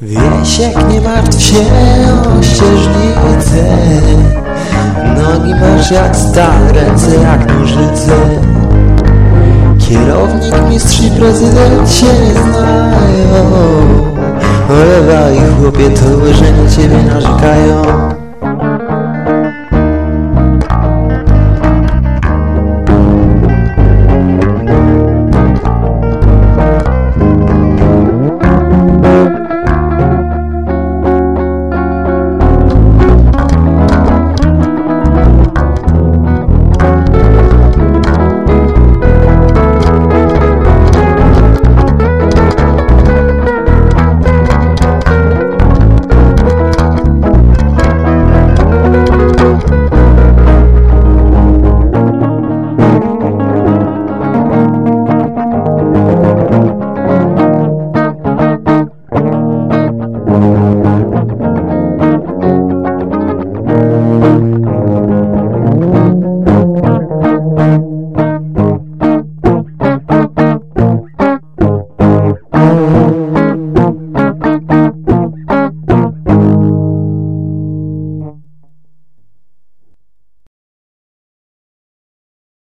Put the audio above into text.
Wiesiek, nie martw się o ścieżnicę. Nogi masz jak stal, ręce jak nożyce. Kierownik, mistrz i prezydent się nie znają. Olewa i chłopie to, że na ciebie narzekają.